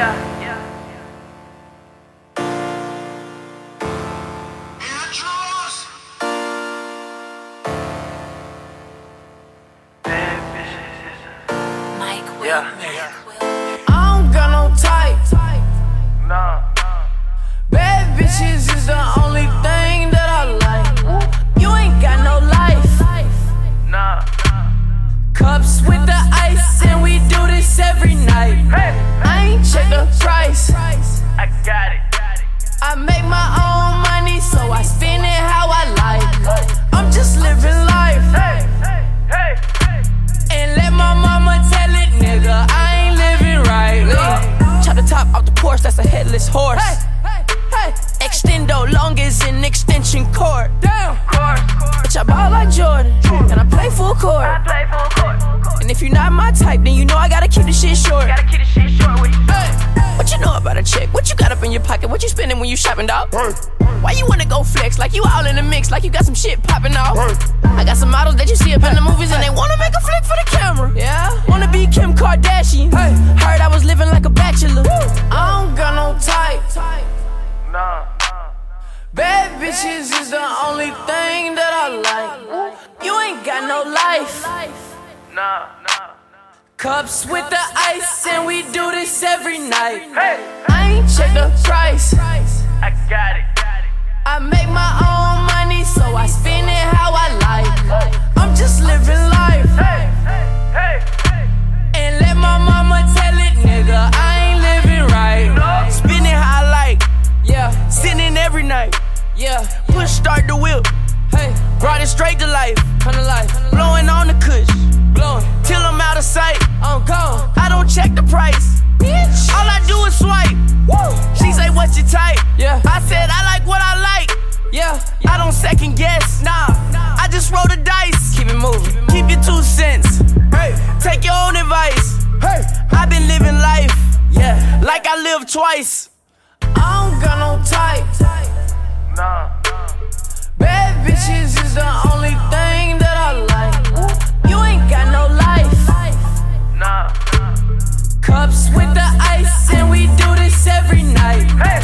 yeah, yeah. I make my own money, so I spend it how I like. I'm just living life. And let my mama tell it, nigga, I ain't living right. Chop the top off the Porsche, that's a headless horse. Extendo long as an extension cord. Damn. Bitch, I ball like Jordan, and I play full court. And if you're not my type, then you know I gotta keep the shit short. What you know about your pocket? What you spending when you shopping, dog? Why you wanna go flex like you all in the mix, like you got some shit popping off? I got some models that you see up in the movies and they wanna make a flick for the camera. Yeah, wanna be Kim Kardashian. Heard I was living like a bachelor. I don't got no type. Nah. Bad bitches is the only thing that I like. You ain't got no life. Nah. Nah. Cups with the ice, and we do this every night. Hey, I ain't check the price. I got it. I make my own money, so I spend it how I like. I'm just living life. Hey, hey, hey, hey. And let my mama tell it, nigga, I ain't living right. Spend it how I like. Yeah, sitting every night. Yeah, push start the whip. Hey, brought it straight to life. Come to life. Blowing on the kush. Blowing second guess. Nah. I just roll the dice. Keep it moving. Keep your two cents. Hey. Take your own advice. Hey. I've been living life. Yeah. Like I lived twice. I don't got no type. Nah. Bad bitches is the only thing that I like. You ain't got no life. Nah. Cups with the ice, and we do this every night. Hey,